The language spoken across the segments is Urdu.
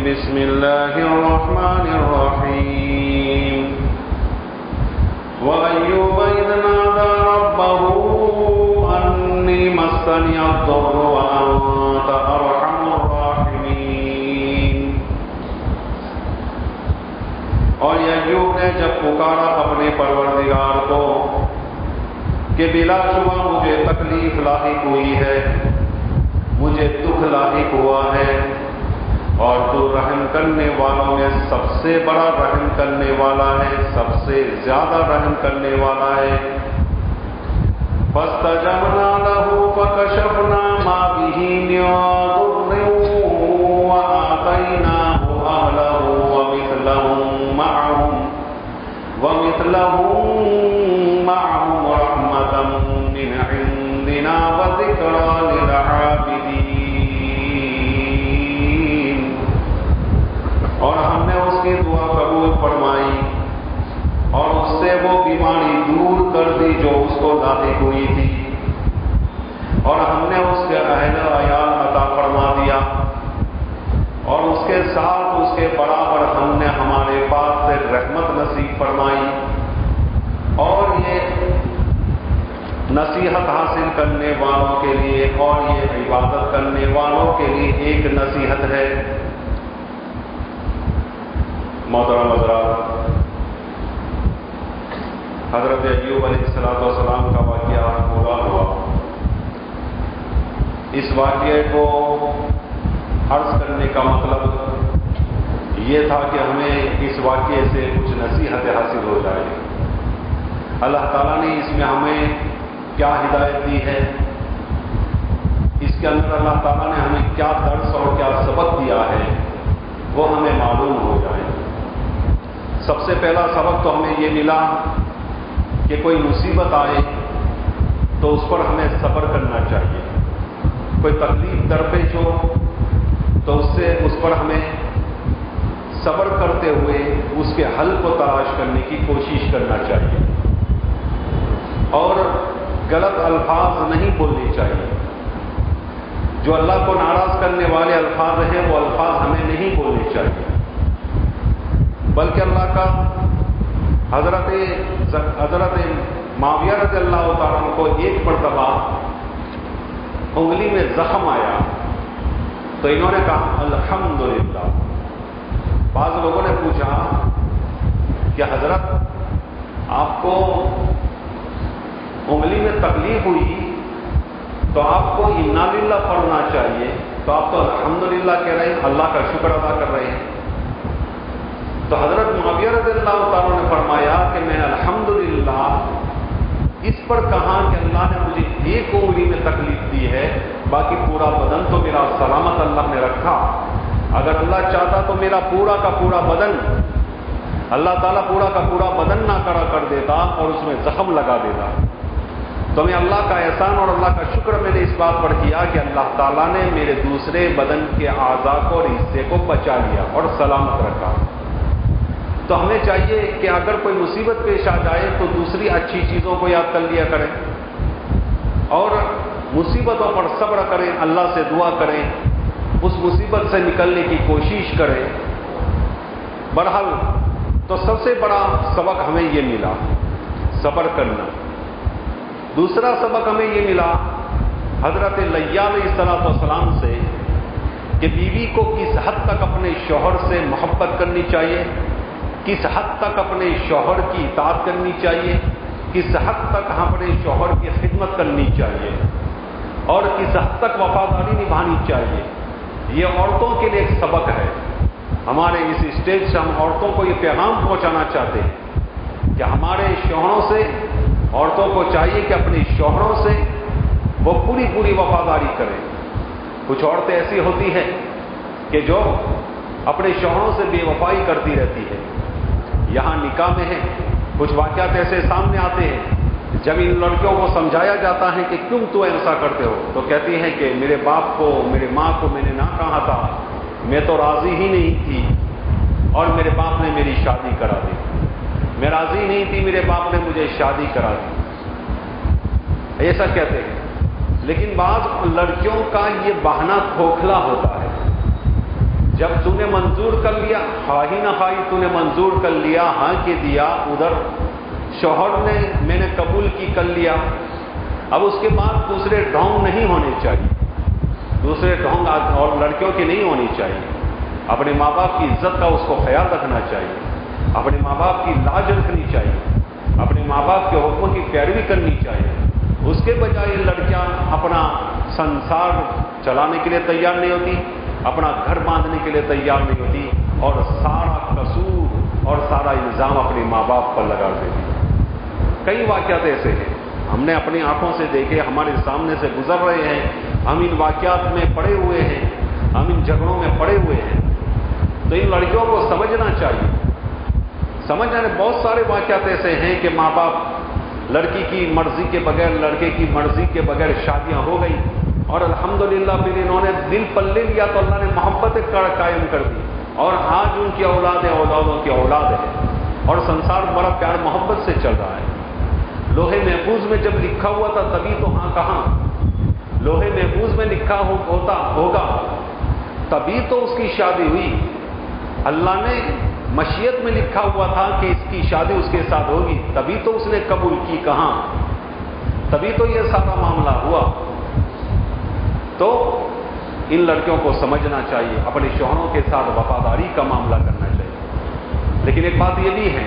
بسم الله الرحمن الرحيم. وأيوب إذ نادى ربه أني مسني الضر وأنت أرحم الراحمين. اور یہ ایوب نے جب پکارا اپنے پروردگار کو کہ بلا شبہ مجھے تکلیف لاحق ہوئی ہے، مجھے دکھ لاحق ہوا ہے اور تو رحم کرنے والوں میں سب سے بڑا رحم کرنے والا ہے، سب سے زیادہ رحم کرنے والا ہے۔ فاستجبنا له فكشفنا ما به من ضر وآتيناه أهله ومثلهم معهم ومثلهم معهم رحمة من عندنا وذكرى للعابدين اور ہم نے اس کی دعا قبول فرمائی اور اس سے وہ بیماری دور کر دی جو اس کو لاحق ہوئی تھی۔ اور ہم نے اس کے اہل عیال عطا فرما دیا۔ اور اس کے ساتھ اس کے برابر ہم نے ہمارے پاس سے رحمت نصیب فرمائی۔ اور یہ نصیحت حاصل کرنے والوں کے لیے اور یہ عبادت کرنے والوں کے لیے ایک نصیحت ہے۔ محترم حضرات حضرت ایوب علیہ السلاۃ والسلام کا واقعہ پورا ہوا۔ اس واقعے کو عرض کرنے کا مطلب یہ تھا کہ ہمیں اس واقعے سے کچھ نصیحت حاصل ہو جائے اللہ تعالیٰ نے اس میں ہمیں کیا ہدایت دی ہے؟ اس کے اندر اللہ تعالیٰ نے ہمیں کیا درس اور کیا سبق دیا ہے؟ وہ ہمیں معلوم ہو جائے۔ سب سے پہلا سبق تو ہمیں یہ ملا کہ کوئی مصیبت آئے تو اس پر ہمیں صبر کرنا چاہیے۔ کوئی تکلیف درپیش ہو تو اس سے اس پر ہمیں صبر کرتے ہوئے اس کے حل کو تلاش کرنے کی کوشش کرنا چاہیے۔ اور غلط الفاظ نہیں بولنے چاہیے۔ جو اللہ کو ناراض کرنے والے الفاظ ہیں وہ الفاظ ہمیں نہیں بولنے چاہیے۔ بلکہ اللہ کا حضرت حضرت معاویہ رضی اللہ تعالیٰ کو ایک مرتبہ انگلی میں زخم آیا۔ تو انہوں نے کہا، الحمدللہ. بعض لوگوں نے پوچھا کہ حضرت، آپ کو انگلی میں تکلیف ہوئی تو آپ کو انا للہ پڑھنا چاہیے۔ تو آپ تو الحمدللہ کہہ رہے ہیں، اللہ کا شکر ادا کر رہے ہیں۔ تو حضرت معاویہ رضی اللہ تعالیٰ نے فرمایا کہ میں الحمدللہ اس پر کہا کہ اللہ نے مجھے ایک انگلی میں تکلیف دی ہے، باقی پورا بدن تو میرا سلامت اللہ نے رکھا۔ اگر اللہ چاہتا تو میرا پورا کا پورا بدن، اللہ تعالیٰ پورا کا پورا بدن نہ کرا کر دیتا اور اس میں زخم لگا دیتا۔ تو میں اللہ کا احسان اور اللہ کا شکر میں نے اس بات پر کیا کہ اللہ تعالیٰ نے میرے دوسرے بدن کے اعضاء کو اور حصے کو بچا لیا اور سلامت رکھا۔ تو ہمیں چاہیے کہ اگر کوئی مصیبت پیش آ جائے تو دوسری اچھی چیزوں کو یاد کر لیا کریں اور مصیبتوں پر صبر کریں، اللہ سے دعا کریں، اس مصیبت سے نکلنے کی کوشش کریں۔ بہرحال تو سب سے بڑا سبق ہمیں یہ ملا، صبر کرنا۔ دوسرا سبق ہمیں یہ ملا، حضرت علیہ السلاۃ والسلام سے کہ بیوی کو کس حد تک اپنے شوہر سے محبت کرنی چاہیے؟ کس حد تک اپنے شوہر کی اطاعت کرنی چاہیے؟ کس حد تک اپنے شوہر کی خدمت کرنی چاہیے؟ اور کس حد تک وفاداری نبھانی چاہیے؟ یہ عورتوں کے لیے ایک سبق ہے۔ ہمارے اس اسٹیج سے ہم عورتوں کو یہ پیغام پہنچانا چاہتے ہیں کہ ہمارے شوہروں سے عورتوں کو چاہیے کہ اپنے شوہروں سے وہ پوری پوری وفاداری کریں۔ کچھ عورتیں ایسی ہوتی ہیں کہ جو اپنے شوہروں سے بے وفائی کرتی رہتی ہے یہاں نکاح میں ہے کچھ واقعات ایسے سامنے آتے ہیں، جب ان لڑکیوں کو سمجھایا جاتا ہے کہ کیوں تو ایسا کرتے ہو، تو کہتی ہیں کہ میرے باپ کو، میرے ماں کو میں نے نہ کہا تھا، میں تو راضی ہی نہیں تھی اور میرے باپ نے میری شادی کرا دی۔ میں راضی نہیں تھی، میرے باپ نے مجھے شادی کرا دی۔ ایسا کہتے ہیں۔ لیکن بعض لڑکیوں کا یہ بہانہ کھوکھلا ہوتا ہے۔ جب تو نے منظور کر لیا، خواہی نہ خواہی تو نے منظور کر لیا ہاں کے دیا، ادھر شوہر نے میں نے قبول کی کر لیا۔ اب اس کے بعد دوسرے ڈھونگ نہیں ہونے چاہیے۔ دوسرے ڈھونگ اور لڑکیوں کی نہیں ہونی چاہیے۔ اپنے ماں باپ کی عزت کا اس کو خیال رکھنا چاہیے۔ اپنے ماں باپ کی لاج رکھنی چاہیے۔ اپنے ماں باپ کے حکموں کی پیروی کرنی چاہیے۔ اس کے بجائے لڑکیاں اپنا سنسار چلانے کے لیے تیار نہیں ہوتی، اپنا گھر باندھنے کے لیے تیار نہیں ہوتی، اور سارا قصور اور سارا الزام اپنے ماں باپ پر لگا دیتی کئی واقعات ایسے ہیں، ہم نے اپنی آنکھوں سے دیکھے، ہمارے سامنے سے گزر رہے ہیں، ہم ان واقعات میں پڑے ہوئے ہیں، ہم ان جھگڑوں میں پڑے ہوئے ہیں۔ تو ان لڑکیوں کو سمجھنا چاہیے۔ سمجھنا بہت سارے واقعات ایسے ہیں کہ ماں باپ لڑکی کی مرضی کے بغیر، لڑکے کی مرضی کے بغیر شادیاں ہو گئی الحمدللہ پھر انہوں نے دل پلے لیا تو اللہ نے محبت قائم کر دی۔ اور ہاں، آج ان کی اولاد ہے، اولادوں کی اولاد ہے۔ اور سنسار بڑا پیار، محبت سے چل رہا ہے۔ لوہے محفوظ میں جب لکھا ہوا تھا، تبھی تو ہاں کہاں۔ لوہے محفوظ میں لکھا ہوتا ہوگا۔ تبھی تو اس کی شادی ہوئی۔ اللہ نے مشیت میں لکھا ہوا تھا کہ اس کی شادی اس کے ساتھ ہوگی۔ تبھی تو اس نے قبول کی کہاں۔ تبھی تو یہ سارا معاملہ ہوا۔ تو ان لڑکیوں کو سمجھنا چاہیے، اپنے شوہروں کے ساتھ وفاداری کا معاملہ کرنا چاہیے۔ لیکن ایک بات یہ بھی ہے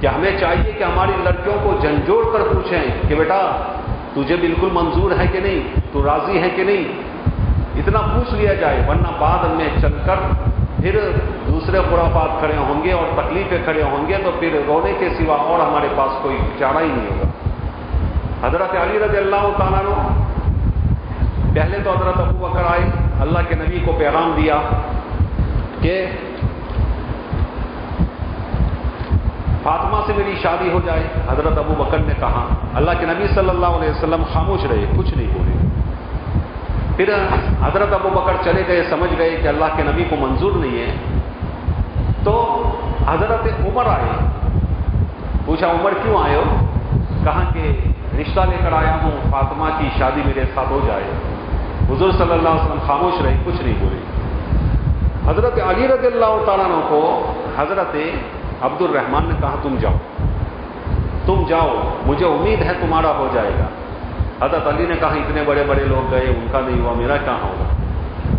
کہ ہمیں چاہیے کہ ہماری لڑکیوں کو جھنجھوڑ کر پوچھیں کہ بیٹا، تجھے بالکل منظور ہے کہ نہیں؟ تو راضی ہے کہ نہیں؟ اتنا پوچھ لیا جائے، ورنہ بعد میں چل کر پھر دوسرے خرافات کھڑے ہوں گے اور تکلیفیں کھڑے ہوں گے تو پھر رونے کے سوا اور ہمارے پاس کوئی چارہ ہی نہیں ہوگا۔ حضرت علی رضی اللہ تعالیٰ پہلے تو حضرت ابو بکر آئے، اللہ کے نبی کو پیغام دیا کہ فاطمہ سے میری شادی ہو جائے، حضرت ابو بکر نے کہا، اللہ کے نبی صلی اللہ علیہ وسلم خاموش رہے، کچھ نہیں بولے۔ پھر حضرت ابو بکر چلے گئے، سمجھ گئے کہ اللہ کے نبی کو منظور نہیں ہے۔ تو حضرت عمر آئے۔ پوچھا، عمر کیوں آئے ہو؟ کہاں کہ رشتہ لے کر آیا ہوں، فاطمہ کی شادی میرے ساتھ ہو جائے۔ حضور صلی اللہ علیہ وسلم خاموش رہے، کچھ نہیں بولے۔ حضرت علی رضی اللہ تعالیٰ کو حضرت عبد الرحمان نے کہا، تم جاؤ۔ تم جاؤ، مجھے امید ہے تمہارا ہو جائے گا۔ حضرت علی نے کہا، اتنے بڑے بڑے لوگ گئے، ان کا نہیں ہوا، میرا کہاں ہوگا؟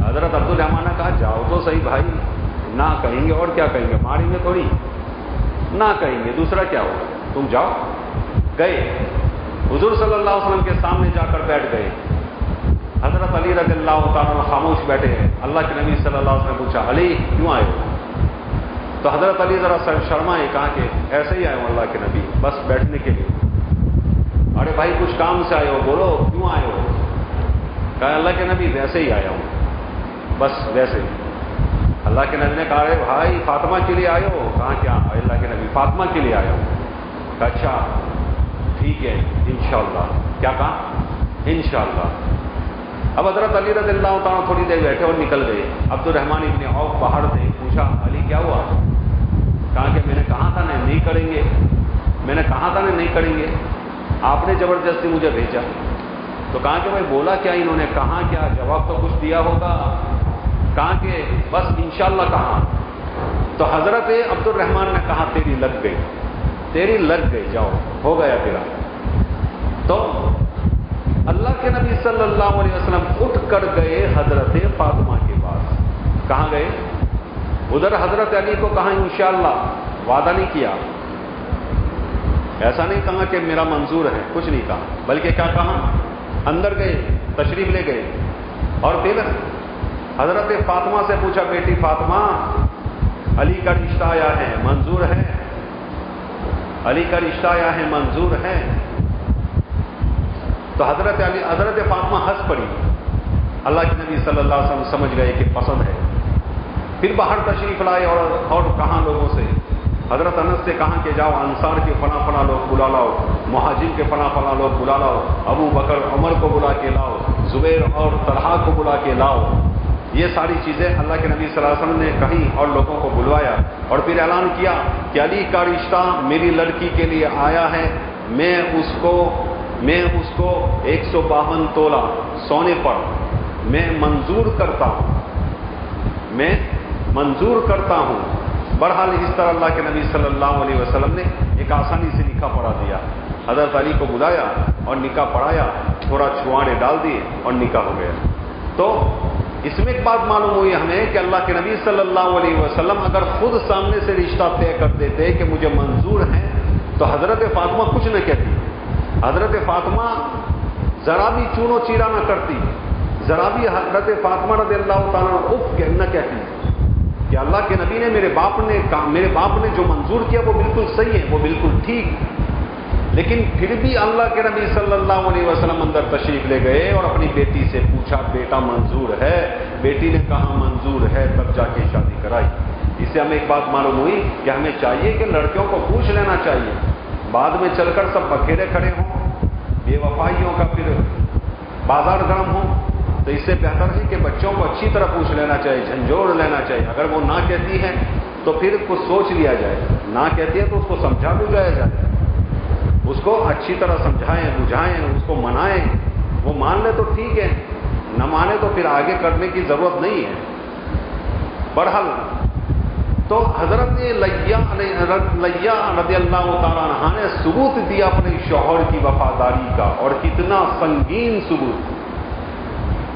حضرت عبد الرحمان نے کہا، جاؤ تو صحیح بھائی، نہ کہیں گے اور کیا کہیں گے ماریں گے تھوڑی۔ نہ کہیں گے، دوسرا کیا ہوگا؟ تم جاؤ۔ گئے۔ حضور صلی اللہ علیہ وسلم کے سامنے جا کر بیٹھ گئے۔ حضرت علی رضی اللہ تعالیٰ خاموش بیٹھے ہیں۔ اللہ کے نبی صلی اللہ علیہ وسلم پوچھا، علی، کیوں آئے تو حضرت علی ذرا شرما ہے کہا کہ ایسے ہی آئے ہوں اللہ کے نبی، بس بیٹھنے کے لیے۔ ارے بھائی، کچھ کام سے آئے ہو؟ بولو، کیوں آئے ہو؟ کہا، اللہ کے نبی، ویسے ہی آیا ہوں۔ بس ویسے ہی۔ اللہ کے نبی نے کہا ارے بھائی، فاطمہ کے لیے آئے ہو؟ کہاں کیا؟ اللہ کے نبی، فاطمہ کے لیے آیا ہوں۔ اچھا ٹھیک ہے، انشاءاللہ۔ کیا کہا؟ انشاءاللہ۔ اب حضرت علی رضی اللہ تعالیٰ تھوڑی دیر بیٹھے اور نکل گئے۔ عبد الرحمان ابن عوف باہر تھے، پوچھا، علی، کیا ہوا؟ کہا کہ میں نے کہا تھا نہیں کریں گے۔ میں نے کہا تھا نہیں کریں گے۔ آپ نے زبردستی مجھے بھیجا۔ تو کہا کہ بھائی، بولا کیا انہوں نے؟ کہا کیا جواب تو کچھ دیا ہوگا۔ کہا کہ بس انشاءاللہ کہا تو حضرت عبد الرحمان نے کہا، تیری لگ گئی، تیری لگ گئی، جاؤ، ہو گیا تیرا۔ تو اللہ کے نبی صلی اللہ علیہ وسلم اٹھ کر گئے حضرت فاطمہ کے پاس۔ کہاں گئے؟ ادھر حضرت علی کو کہا، انشاءاللہ، وعدہ نہیں کیا۔ ایسا نہیں کہا کہ میرا منظور ہے، کچھ نہیں کہا، بلکہ کیا کہا؟ اندر گئے، تشریف لے گئے۔ اور پھر حضرت فاطمہ سے پوچھا، بیٹی فاطمہ، علی کا رشتہ آیا ہے، منظور ہے؟ علی کا رشتہ آیا ہے، منظور ہے؟ تو حضرت علی حضرت فاطمہ ہنس پڑی۔ اللہ کے نبی صلی اللہ علیہ وسلم سمجھ گئے کہ پسند ہے۔ پھر باہر تشریف لائے اور اور کہاں لوگوں سے؟ حضرت انس سے کہاں کہ جاؤ، انصار کے فنا فنا لوگ بلا لاؤ، مہاجر کے فنا فنا لوگ بلا لاؤ، ابو بکر، عمر کو بلا کے لاؤ، زبیر اور طلحہ کو بلا کے لاؤ۔ یہ ساری چیزیں اللہ کے نبی صلی اللہ علیہ وسلم نے کہیں اور لوگوں کو بلوایا۔ اور پھر اعلان کیا کہ علی کا رشتہ میری لڑکی کے لیے آیا ہے، میں اس کو میں اس کو ایک سو باون تولا سونے پر میں منظور کرتا ہوں۔ میں منظور کرتا ہوں۔ بہرحال اس طرح اللہ کے نبی صلی اللہ علیہ وسلم نے ایک آسانی سے نکاح پڑھا دیا۔ حضرت علی کو بلایا اور نکاح پڑھایا، تھوڑا چھوارے ڈال دیے اور نکاح ہو گیا۔ تو اس میں ایک بات معلوم ہوئی ہمیں کہ اللہ کے نبی صلی اللہ علیہ وسلم اگر خود سامنے سے رشتہ طے کر دیتے کہ مجھے منظور ہیں، تو حضرت فاطمہ کچھ نہ کہتی۔ حضرت فاطمہ ذرا بھی چونو چیرا نہ کرتی، ذرا بھی حضرت فاطمہ رضی اللہ تعالیٰ اف نہ کہتی۔ کہ اللہ کے نبی نے میرے باپ نے میرے باپ نے جو منظور کیا وہ بالکل صحیح ہے، وہ بالکل ٹھیک۔ لیکن پھر بھی اللہ کے نبی صلی اللہ علیہ وسلم اندر تشریف لے گئے اور اپنی بیٹی سے پوچھا، بیٹا منظور ہے؟ بیٹی نے کہا منظور ہے، تب جا کے شادی کرائی۔ اس سے ہمیں ایک بات معلوم ہوئی کہ ہمیں چاہیے کہ لڑکیوں کو پوچھ لینا چاہیے۔ بعد میں چل کر سب بکھیرے کھڑے ہوں، بے وفائیوں کا پھر بازار گرم ہو تو اس سے بہتر ہے کہ بچوں کو اچھی طرح پوچھ لینا چاہیے، جھنجھوڑ لینا چاہیے۔ اگر وہ نہ کہتی ہے تو پھر کچھ سوچ لیا جائے۔ نہ کہتی ہے تو اس کو سمجھا بجھایا جائے۔ اس کو اچھی طرح سمجھائیں، بجھائیں، اس کو منائیں۔ وہ مان لے تو ٹھیک ہے، نہ مانے تو پھر آگے کرنے کی ضرورت نہیں ہے۔ برحل تو حضرت لیا لیا رضی اللہ تعالیٰ عنہ نے ثبوت دیا اپنے شوہر کی وفاداری کا اور کتنا سنگین ثبوت۔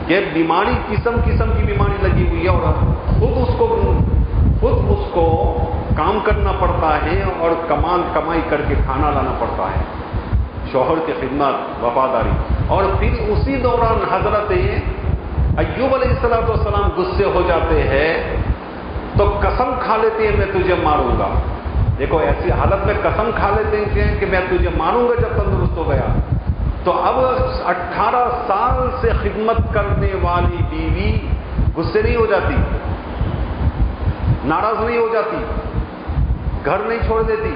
کہ بیماری قسم قسم کی بیماری لگی ہوئی ہے اور خود اس کو خود اس کو کام کرنا پڑتا ہے اور کمال کمائی کر کے کھانا لانا پڑتا ہے۔ شوہر کی خدمت، وفاداری۔ اور پھر اسی دوران حضرت ایوب علیہ السلام والسلام غصے ہو جاتے ہیں۔ تو قسم کھا لیتے ہیں، میں تجھے ماروں گا۔ دیکھو، ایسی حالت میں قسم کھا لیتے ہیں کہ میں تجھے ماروں گا جب تندرست ہو گیا۔ تو اب اٹھارہ سال سے خدمت کرنے والی بیوی غصے نہیں ہو جاتی، ناراض نہیں ہو جاتی، گھر نہیں چھوڑ دیتی۔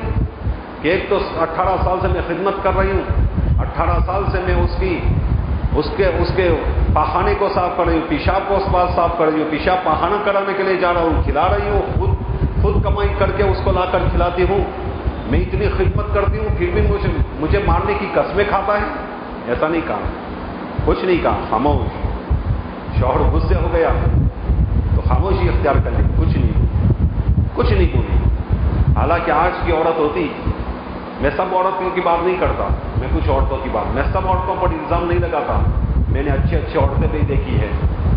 کہ ایک تو اٹھارہ سال سے میں خدمت کر رہی ہوں، اٹھارہ سال سے میں اس کی اس کے اس کے پاخانے کو صاف کر رہی ہوں، پیشاب کو اس بات صاف کر رہی ہوں، پیشاب پاخانہ کرانے کے لیے جا رہا ہوں، کھلا رہی ہوں، خود خود کمائی کر کے اس کو لا کر کھلاتی ہوں۔ میں اتنی خدمت کرتی ہوں، پھر بھی مجھے مجھے مارنے کی قسمیں کھاتا ہے۔ ایسا نہیں کہا۔ کچھ نہیں کہا، خاموش۔ شوہر غصے ہو گیا۔ تو خاموشی اختیار کر لی کچھ نہیں۔ کچھ نہیں بولی۔ حالانکہ آج کی عورت ہوتی میں سب عورتوں کی بات نہیں کرتا، میں کچھ عورتوں کی بات، میں سب عورتوں پر الزام نہیں لگاتا۔ میں نے اچھی اچھی عورتیں بھی دیکھی ہے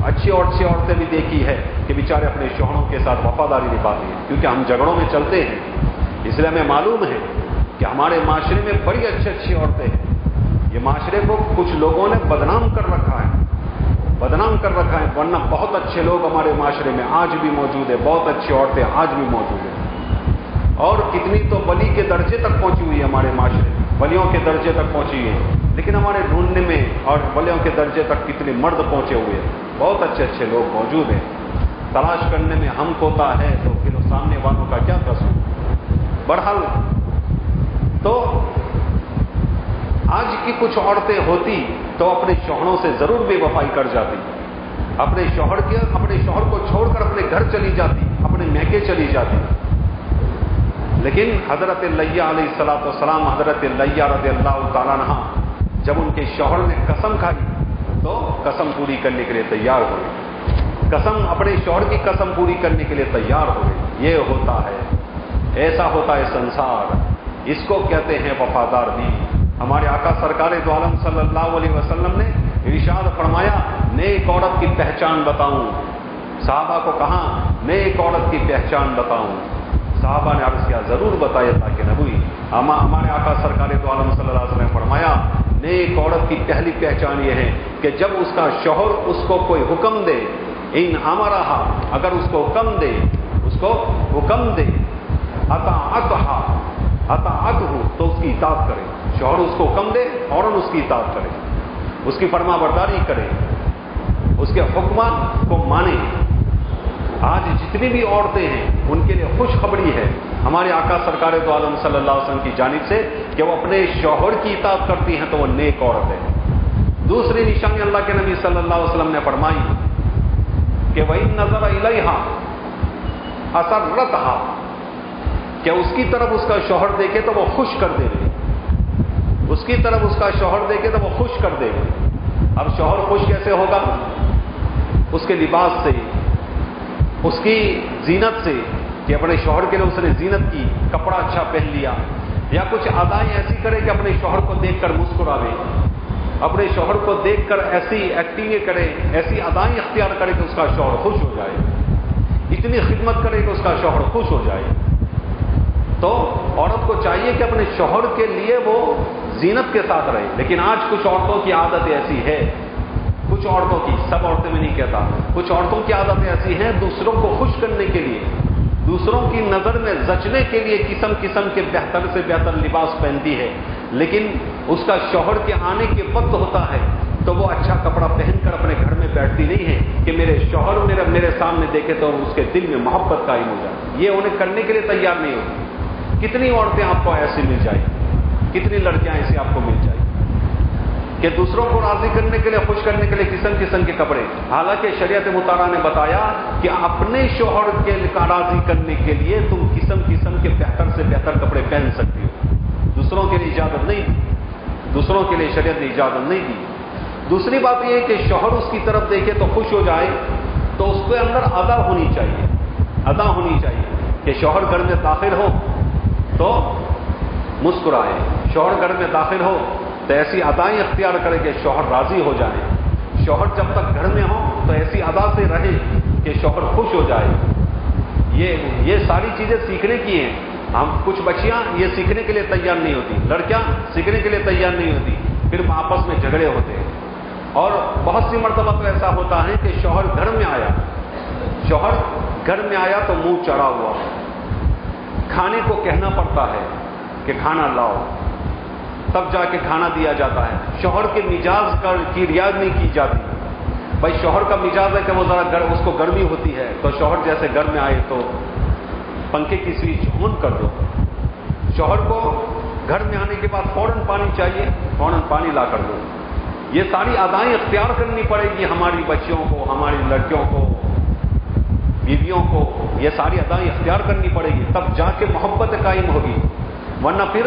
اچھی اور اچھی عورتیں بھی دیکھی ہے کہ بیچارے اپنے شوہروں کے ساتھ وفاداری نبھاتے ہیں۔ کیونکہ ہم جھگڑوں میں چلتے ہیں۔ اس لیے ہمیں معلوم ہے کہ ہمارے معاشرے میں بڑی اچھی اچھی عورتیں ہیں۔ یہ معاشرے کو کچھ لوگوں نے بدنام کر رکھا ہے۔ بدنام کر رکھا ہے، ورنہ بہت اچھے لوگ ہمارے معاشرے میں آج بھی موجود ہے بہت اچھی عورتیں آج بھی موجود ہیں۔ اور کتنی تو بلی کے درجے تک پہنچی ہوئی ہے ہمارے معاشرے بلیوں کے درجے تک پہنچی ہے۔ لیکن ہمارے ڈھونڈنے میں اور بلیوں کے درجے تک کتنے مرد پہنچے ہوئے ہیں۔ بہت اچھے اچھے لوگ موجود ہیں۔ تلاش کرنے میں ہم کوتا ہے تو پھر سامنے والوں کا کیا قصور۔ بہرحال تو آج کی کچھ عورتیں ہوتی تو اپنے شوہروں سے ضرور بے وفائی کر جاتی۔ اپنے شوہر کے اپنے شوہر کو چھوڑ کر اپنے گھر چلی جاتی، اپنے میکے چلی جاتی۔ لیکن حضرت اللہ علیہ السلاۃ والسلام، حضرت اللہ رضی اللہ تعالیٰ نہ جب ان کے شوہر نے قسم کھائی تو قسم پوری کرنے کے لیے تیار ہو قسم اپنے شوہر کی قسم پوری کرنے کے لیے تیار ہو یہ ہوتا ہے، ایسا ہوتا ہے سنسار۔ اس کو کہتے ہیں وفادار بھی ہمارے آقا سرکار دو عالم صلی اللہ علیہ وسلم نے ارشاد فرمایا، نیک عورت کی پہچان بتاؤں۔ صحابہ کو کہا، نیک عورت کی پہچان بتاؤں۔ صحابہ نے عرض کیا، ضرور بتایا تاکہ نبوئی ہمارے آقا سرکار دو عالم صلی اللہ علیہ وسلم نے فرمایا، نیک عورت کی پہلی پہچان یہ ہے کہ جب اس کا شوہر اس کو کوئی حکم دے، ان ہمارا اگر اس کو حکم دے، اس کو حکم دے اتا اتہا اتا ات ہو تو اس کی اطاعت کرے۔ شوہر اس کو حکم دے اور اس کی اطاعت کرے۔ اس کی فرما برداری کرے۔ اس کے حکمات کو مانے۔ آج جتنی بھی عورتیں ہیں، ان کے لیے خوشخبری ہمارے آقا سرکار دو عالم صلی اللہ علیہ وسلم کی جانب سے کہ وہ اپنے شوہر کی اطاعت کرتی ہیں تو وہ نیک عورت ہے۔ دوسری نشانی اللہ کے نبی صلی اللہ علیہ وسلم نے فرمائی کہ وہی نظر الحا اثر رتہا کہ اس کی طرف اس کا شوہر دیکھے تو وہ خوش کر دے گی اس کی طرف اس کا شوہر دیکھے تو وہ خوش کر دے گا۔ اب شوہر خوش کیسے ہوگا؟ اس کے لباس سے، اس کی زینت سے کہ اپنے شوہر کے لیے اس نے زینت کی، کپڑا اچھا پہن لیا، یا کچھ ادائیں ایسی کرے کہ اپنے شوہر کو دیکھ کر مسکراوے۔ اپنے شوہر کو دیکھ کر ایسی ایکٹنگیں کرے، ایسی ادائیں اختیار کرے کہ اس کا شوہر خوش ہو جائے۔ اتنی خدمت کرے کہ اس کا شوہر خوش ہو جائے۔ تو عورت کو چاہیے کہ اپنے شوہر کے لیے وہ زینت کے ساتھ رہے۔ لیکن آج کچھ عورتوں کی عادت ایسی ہے۔ کچھ عورتوں کی، سب عورتیں میں نہیں کہتا۔ کچھ عورتوں کی عادت ایسی ہیں دوسروں کو خوش کرنے کے لیے۔ دوسروں کی نظر میں زچنے کے لیے قسم قسم کے بہتر سے بہتر لباس پہنتی ہے، لیکن اس کا شوہر کے آنے کے وقت ہوتا ہے تو وہ اچھا کپڑا پہن کر اپنے گھر میں بیٹھتی نہیں ہے کہ میرے شوہر میرے میرے سامنے دیکھے تو اس کے دل میں محبت قائم ہو جائے۔ یہ انہیں کرنے کے لیے تیار نہیں ہوتی۔ کتنی عورتیں آپ کو ایسی مل جائیں؟ کتنی لڑکیاں ایسی آپ کو مل جائیں؟ کہ دوسروں کو راضی کرنے کے لیے، خوش کرنے کے لیے قسم قسم کے کپڑے۔ حالانکہ شریعت مطالعہ نے بتایا کہ اپنے شوہر کے راضی کرنے کے لیے تم قسم قسم کے بہتر سے بہتر کپڑے پہن سکتی ہو۔ دوسروں کے لیے اجازت نہیں دی۔ دوسروں کے لیے شریعت نے اجازت نہیں دی۔ دوسری بات یہ ہے کہ شوہر اس کی طرف دیکھے تو خوش ہو جائے تو اس کے اندر ادا ہونی چاہیے۔ ادا ہونی چاہیے کہ شوہر گھر میں داخل ہو تو مسکرائے۔ شوہر گھر میں داخل ہو تو ایسی ادائیں اختیار کرے کہ شوہر راضی ہو جائے۔ شوہر جب تک گھر میں ہو تو ایسی ادا سے رہے کہ شوہر خوش ہو جائے۔ یہ یہ ساری چیزیں سیکھنے کی ہیں۔ ہم کچھ بچیاں یہ سیکھنے کے لیے تیار نہیں ہوتی۔ لڑکیاں سیکھنے کے لیے تیار نہیں ہوتی۔ پھر آپس میں جھگڑے ہوتے ہیں۔ اور بہت سی مرتبہ تو ایسا ہوتا ہے کہ شوہر گھر میں آیا۔ شوہر گھر میں آیا تو منہ چڑھا ہوا۔ کھانے کو کہنا پڑتا ہے کہ کھانا لاؤ۔ تب جا کے کھانا دیا جاتا ہے۔ شوہر کے مزاج کی ریاض نہیں کی جاتی۔ بھائی، شوہر کا مزاج ہے کہ وہ ذرا گر اس کو گرمی ہوتی ہے۔ تو شوہر جیسے گھر میں آئے تو پنکھے کی سوئچ آن کر دو۔ شوہر کو گھر میں آنے کے بعد فوراً پانی چاہیے، فوراً پانی لا کر دو۔ یہ ساری ادائیں اختیار کرنی پڑے گی ہماری بچیوں کو، ہماری لڑکیوں کو، بیویوں کو۔ یہ ساری ادائیں اختیار کرنی پڑے گی۔ تب جا کے محبت قائم ہوگی۔ ورنہ پھر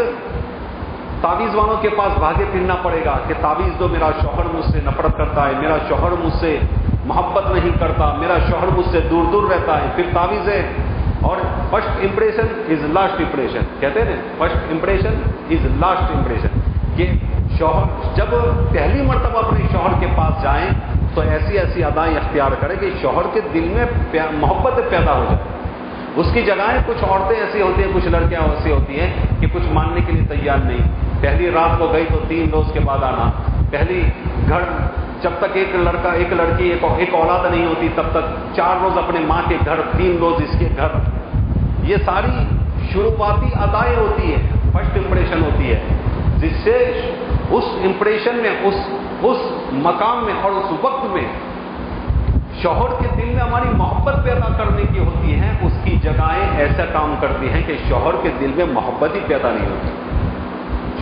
تعویذ والوں کے پاس بھاگے پھرنا پڑے گا کہ تعویذ دو، میرا شوہر مجھ سے نفرت کرتا ہے، میرا شوہر مجھ سے محبت نہیں کرتا، میرا شوہر مجھ سے دور دور رہتا ہے۔ پھر تعویذ ہے۔ اور first impression is last impression کہتے ہیں first impression is last impression کہ شوہر، جب پہلی مرتبہ اپنے شوہر کے پاس جائیں تو ایسی ایسی ادائیں اختیار کریں کہ شوہر کے دل میں محبت پیدا ہو جائے۔ اس کی جگہیں کچھ عورتیں ایسی ہوتی ہیں، کچھ لڑکیاں ایسی ہوتی ہیں کہ کچھ ماننے کے لیے تیار نہیں۔ پہلی رات کو گئی تو تین روز کے بعد آنا۔ پہلی گھر جب تک ایک لڑکا، ایک لڑکی، ایک ایک اولاد نہیں ہوتی، تب تک چار روز اپنے ماں کے گھر، تین روز اس کے گھر۔ یہ ساری شروعاتی ادائیں ہوتی ہے فرسٹ امپریشن ہوتی ہے، جس سے اس امپریشن میں، اس اس مقام میں اور اس وقت میں شوہر کے دل میں ہماری محبت پیدا کرنے کی ہوتی ہے اس کی جگہیں ایسا کام کرتی ہیں کہ شوہر کے دل میں محبت ہی پیدا نہیں ہوتی۔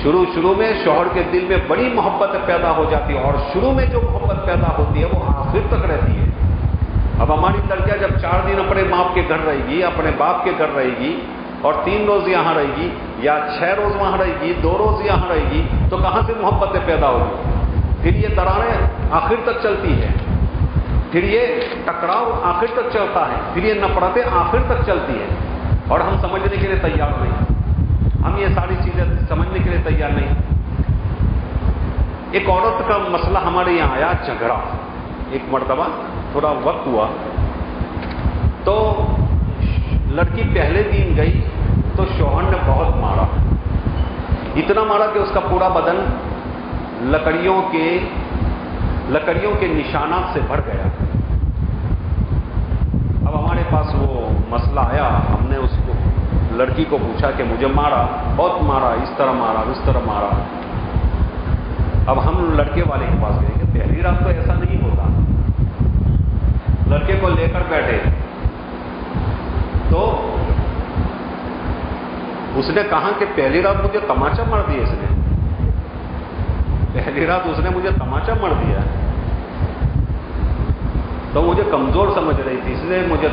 شروع شروع میں شوہر کے دل میں بڑی محبت پیدا ہو جاتی ہے اور شروع میں جو محبت پیدا ہوتی ہے وہ آخر تک رہتی ہے۔ اب ہماری لڑکیاں جب چار دن اپنے باپ کے گھر رہے گی، اپنے باپ کے گھر رہے گی اور تین روز یہاں رہے گی یا چھ روز وہاں رہے گی، دو روز یہاں رہے گی، تو کہاں سے محبتیں پیدا ہوگی؟ پھر یہ دراریں آخر تک چلتی ہیں پھر یہ ٹکراؤ آخر تک چلتا ہے۔ پھر یہ نفرتیں آخر تک چلتی ہے اور ہم سمجھنے کے لیے تیار نہیں۔ ہم یہ ساری چیزیں سمجھنے کے لیے تیار نہیں ایک عورت کا مسئلہ ہمارے یہاں آیا، جھگڑا۔ ایک مرتبہ تھوڑا وقت ہوا۔ تو لڑکی پہلے دن گئی تو شوہر نے بہت مارا۔ اتنا مارا کہ اس کا پورا بدن لکڑیوں کے لکڑیوں کے نشانات سے بھر گیا۔ اب ہمارے پاس وہ مسئلہ آیا۔ ہم نے اس لڑکی کو پوچھا کہ مجھے مارا، بہت مارا، اس طرح مارا، اس طرح مارا۔ اب ہم لڑکے والے کے پاس گئے کہ پہلی رات تو ایسا نہیں ہوتا۔ لڑکے کو لے کر بیٹھے۔ تو اس نے کہا کہ پہلی رات مجھے تماچا مار دیا اس نے۔ پہلی رات اس نے مجھے تماچا مار دیا۔ تو مجھے کمزور سمجھ رہی تھی، اس لیے مجھے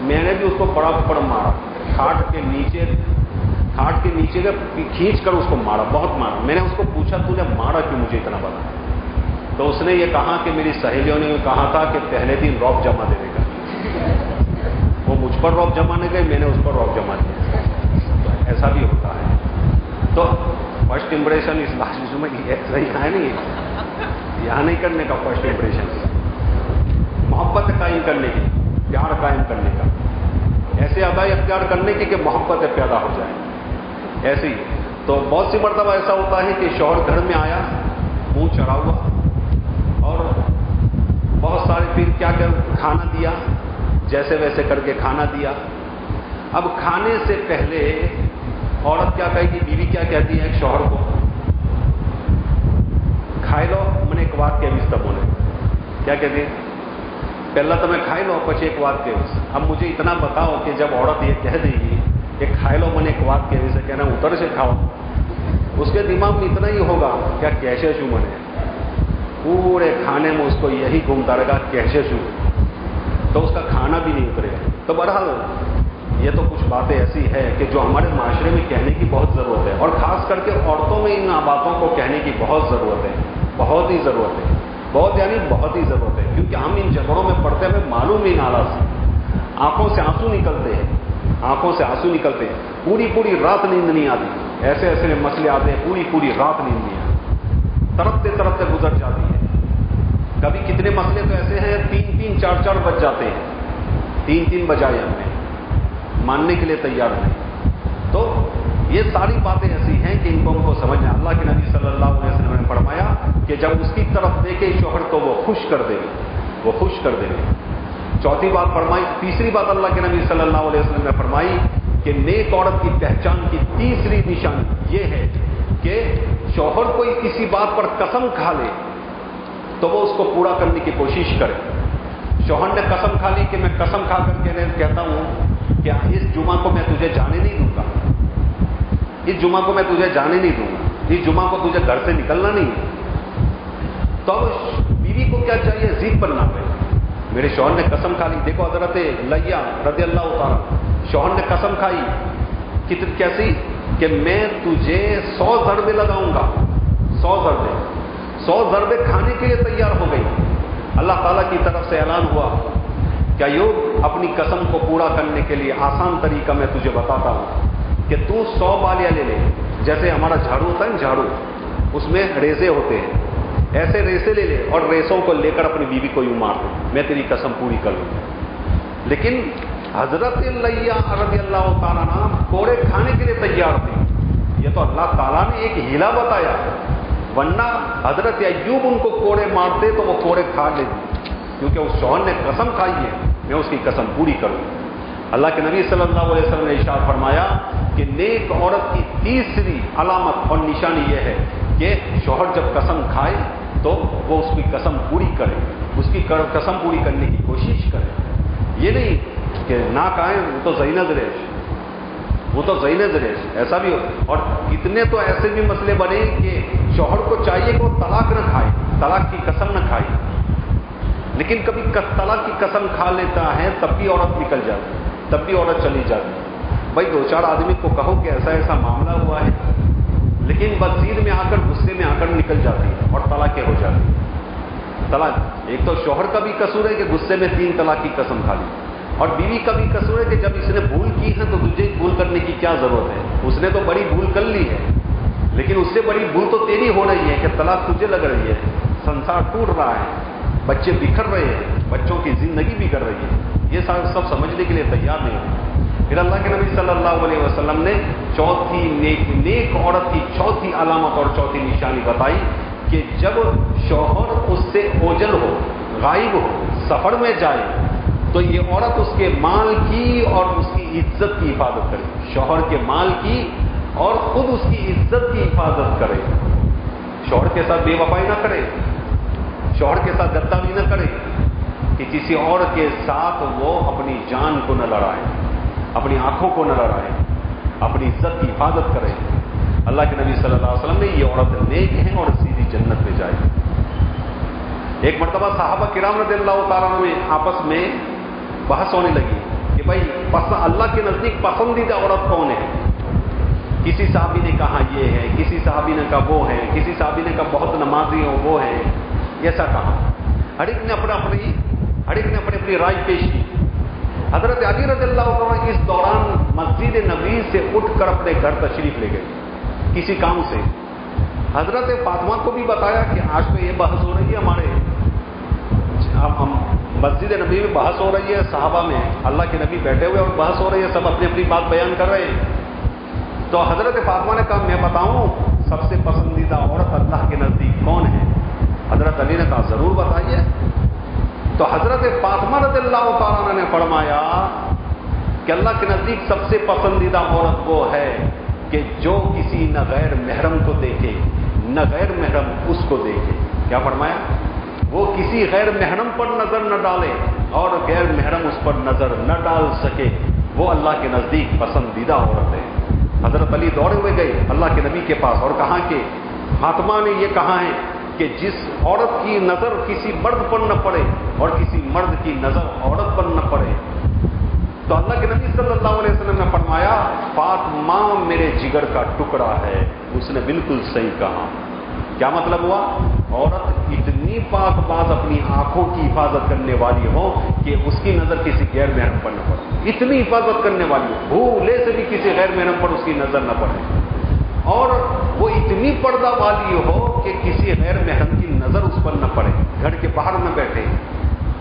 میں نے بھی اس کو پڑا پڑ مارا۔ کھاٹ کے نیچے، کھاٹ کے نیچے کھینچ کر اس کو مارا، بہت مارا۔ میں نے اس کو پوچھا، تو نے مارا کیوں؟ مجھے اتنا بتا تو اس نے یہ کہا کہ میری سہیلیوں نے کہا تھا کہ پہلے دن روپ جمع دے گا پر روب جمانے گئے، میں نے اس پر روب جما دیا تو ایسا بھی ہوتا ہے۔ تو فرسٹ امپریشن اس بات میں ایسا یہاں نہیں یہاں نہیں کرنے کا فرسٹ امپریشن محبت قائم کرنے کی، پیار قائم کرنے کا۔ ایسے ادائی اختیار کرنے کی کہ محبت پیدا ہو جائے۔ ایسے ہی۔ تو بہت سی مرتبہ ایسا ہوتا ہے کہ شوہر گھر میں آیا، منہ چڑھا ہوا اور بہت سارے پھر کیا کر کھانا دیا، جیسے ویسے کر کے کھانا دیا۔ اب کھانے سے پہلے عورت کیا کہے گی؟ بیوی کیا کہتی ہے؟ ایک شوہر کو، کھائے لو، میں نے ایک بات کہ تب بولے کیا کہتی ہے پہلا تو میں کھائی لو، پچھے ایک بات کہ اب مجھے اتنا بتاؤ کہ جب عورت یہ کہہ دے گی کہ کھائے لو، میں نے ایک بات کہ سے کہنا اتر سے کھاؤ۔ اس کے دماغ میں اتنا ہی ہوگا کیا کیسے شو منے پورے کھانے میں اس کو یہی گھومتا رہے گا کیسے شو تو اس کا کھانا بھی نہیں اترے۔ گا تو بہرحال یہ تو کچھ باتیں ایسی ہے کہ جو ہمارے معاشرے میں کہنے کی بہت ضرورت ہے۔ اور خاص کر کے عورتوں میں ان باتوں کو کہنے کی بہت ضرورت ہے۔ بہت ہی ضرورت ہے۔ بہت یعنی بہت ہی ضرورت ہے، کیونکہ ہم ان جھگڑوں میں پڑھتے ہوئے معلوم ہی نالا سے۔ آنکھوں سے آنسو نکلتے ہیں، آنکھوں سے آنسو نکلتے ہیں۔ پوری پوری رات نیند نہیں آتی۔ ایسے ایسے مسئلے آتے ہیں، پوری پوری رات نیند نہیں آتی۔ ترپتے ترپتے گزر جاتی ہے۔ کبھی کتنے مسئلے تو ایسے ہیں، تین تین چار چار بج جاتے ہیں۔ تین تین بجائے ہم نے۔ ماننے کے لیے تیار نہیں۔ تو یہ ساری باتیں ایسی ہیں کہ ان کو ہم کو سمجھنا۔ اللہ کے نبی صلی اللہ علیہ وسلم نے فرمایا کہ جب اس کی طرف دیکھے شوہر کو وہ خوش کر دے گے وہ خوش کر دے گے چوتھی بات فرمائی، تیسری بات اللہ کے نبی صلی اللہ علیہ وسلم نے فرمائی کہ نیک عورت کی پہچان کی تیسری نشانی یہ ہے کہ شوہر کوئی کسی بات پر قسم کھا لے تو وہ اس کو پورا کرنے کی کوشش کرے۔ شوہر نے قسم کھا لی کہ میں قسم کھا کر کے کہتا ہوں کہ اس جمعہ کو میں تجھے جانے نہیں دوں گا۔ اس جمعہ کو میں تجھے جانے نہیں دوں گا۔ اس جمعہ کو تجھے گھر سے نکلنا نہیں تو بیوی کو کیا چاہیے؟ ضد پر نہ پڑے میرے شوہر نے قسم کھا لی۔ دیکھو حضرت لیا رضی اللہ اتارا شوہر نے قسم کھائی۔ کتنی کیسی؟ کہ میں تجھے سو ضربے لگاؤں گا۔ سو ضربے۔ سو ضربے کھانے کے لیے تیار ہو گئی۔ اللہ تعالیٰ کی طرف سے اعلان ہوا۔ کیا یوگ اپنی قسم کو پورا کرنے کے لیے آسان طریقہ میں تجھے بتاتا ہوں؟ کہ تو سو بالیاں لے لے۔ جیسے ہمارا جھاڑو ہوتا ہے نا جھاڑو، اس میں ریزے ہوتے ہیں۔ ایسے ریسے لے لے اور ریسوں کو لے کر اپنی بیوی کو یوں مار دوں میں تیری قسم پوری کر لوں۔ لیکن حضرت اللہ رضی اللہ تعالیٰ نام کوڑے کھانے کے لیے تیار تھے۔ یہ تو اللہ تعالیٰ نے ایک ہیلا بتایا۔ ورنہ حضرت ایوب ان کو کوڑے مارتے تو وہ کوڑے کھا لیتے، کیونکہ اس شوہر نے قسم کھائی ہے، میں اس کی قسم پوری کروں اللہ کے نبی صلی اللہ علیہ وسلم نے اشار فرمایا کہ نیک عورت کی تیسری علامت اور نشانی یہ ہے کہ شوہر جب قسم کھائے تو وہ اس کی قسم پوری کرے، اس کی قسم پوری کرنے کی کوشش کرے۔ یہ نہیں کہ نہ کہیں وہ تو زینت ریش۔ وہ تو زینت ریش، ایسا بھی ہو۔ اور کتنے تو ایسے بھی مسئلے بنے کہ شوہر کو چاہیے کہ وہ طلاق نہ کھائے، طلاق کی قسم نہ کھائے۔ لیکن کبھی طلاق کی قسم کھا لیتا ہے تب بھی عورت نکل جاتی۔ ہے تب بھی عورت چلی جاتی ہے۔ بھائی، دو چار آدمی کو کہو کہ ایسا ایسا معاملہ ہوا ہے، لیکن بزیر میں آ کر غصے میں آ کر نکل جاتی ہے اور طلاقیں ہو جاتی طلاق، ایک تو شوہر کا بھی قصور ہے کہ غصے میں تین طلاق کی قسم کھا لی۔ اور بیوی کا بھی قصور ہے کہ جب اس نے بھول کی ہے تو تجھے بھول کرنے کی کیا ضرورت ہے؟ اس نے تو بڑی بھول کر لی ہے۔ لیکن اس سے بڑی بھول تو تیری ہو رہی ہے کہ طلاق تجھے لگ رہی ہے۔ سنسار ٹوٹ رہا ہے۔ بچے بکھر رہے ہیں، بچوں کی زندگی بھی کر رہی ہے۔ یہ سب سمجھنے کے لیے تیار نہیں ہے۔ پھر اللہ کے نبی صلی اللہ علیہ وسلم نے چوتھی نیک نیک عورت کی چوتھی علامت اور چوتھی نشانی بتائی کہ جب شوہر اس سے اوجل ہو، غائب ہو، سفر میں جائے، تو یہ عورت اس کے مال کی اور اس کی عزت کی حفاظت کرے۔ شوہر کے مال کی اور خود اس کی عزت کی حفاظت کرے۔ شوہر کے ساتھ بے وفائی نہ کرے۔ شوہر کے ساتھ گداوی نہ کرے کہ کسی اور کے ساتھ وہ اپنی جان کو نہ لڑائے، اپنی آنکھوں کو نہ لڑائے، اپنی عزت کی حفاظت کرے۔ اللہ کے نبی صلی اللہ علیہ وسلم نے یہ عورت نیک ہیں اور سیدھی جنت میں جائے۔ ایک مرتبہ صحابہ کرام رضی اللہ تعالیٰ میں آپس میں بحث ہونے لگی کہ بھائی اللہ کے نزدیک پسندیدہ عورت کون ہے؟ کسی صحابی نے کہا یہ ہے، کسی صحابی نے کہا وہ ہے، کسی صحابی نے کہا بہت نمازی ہو وہ ہے ایسا کہا۔ ہر ایک نے اپنا اپنی ہر ایک نے اپنی اپنی رائے پیش کی۔ حضرت علی رضی اللہ عنہ اس دوران مسجد نبی سے اٹھ کر اپنے گھر تشریف لے گئے، کسی کام سے۔ حضرت فاطمہ کو بھی بتایا کہ آج پہ یہ بحث ہو رہی ہے ہمارے۔ ہم مسجد نبی میں بحث ہو رہی ہے، صحابہ میں اللہ کے نبی بیٹھے ہوئے اور بحث ہو رہی ہے، سب اپنی اپنی بات بیان کر رہے ہیں۔ تو حضرت فاطمہ نے کہا، میں بتاؤں، سب سے پسندیدہ عورت اللہ کے نزدیک کون ہے؟ حضرت علی نے کہا، ضرور بتائیے. تو حضرت فاطمہ رضی اللہ تعالیٰ نے فرمایا کہ اللہ کے نزدیک سب سے پسندیدہ عورت وہ ہے کہ جو کسی نہ غیر محرم کو دیکھے، نہ غیر محرم اس کو دیکھے۔ کیا فرمایا؟ وہ کسی غیر محرم پر نظر نہ ڈالے اور غیر محرم اس پر نظر نہ ڈال سکے۔ وہ اللہ کے نزدیک پسندیدہ عورت ہے۔ حضرت علی دوڑے ہوئے گئے اللہ کے نبی کے پاس اور کہاں کہ فاطمہ نے یہ کہا ہے کہ جس عورت کی نظر کسی مرد پر نہ پڑے اور کسی مرد کی نظر عورت پر نہ پڑے۔ تو اللہ کے نبی صلی اللہ علیہ وسلم نے فرمایا، فاطمہ میرے جگر کا ٹکڑا ہے۔ اس نے بالکل صحیح کہا۔ کیا مطلب ہوا؟ عورت اتنی پاک باز اپنی آنکھوں کی حفاظت کرنے والی ہو کہ اس کی نظر کسی غیر محرم پر نہ پڑے۔ اتنی حفاظت کرنے والی ہو، بھولے سے بھی کسی غیر محرم پر اس کی نظر نہ پڑے۔ اور وہ اتنی پردہ والی ہو کہ کسی غیر محرم کی نظر اس پر نہ پڑے۔ گھر کے باہر نہ بیٹھے۔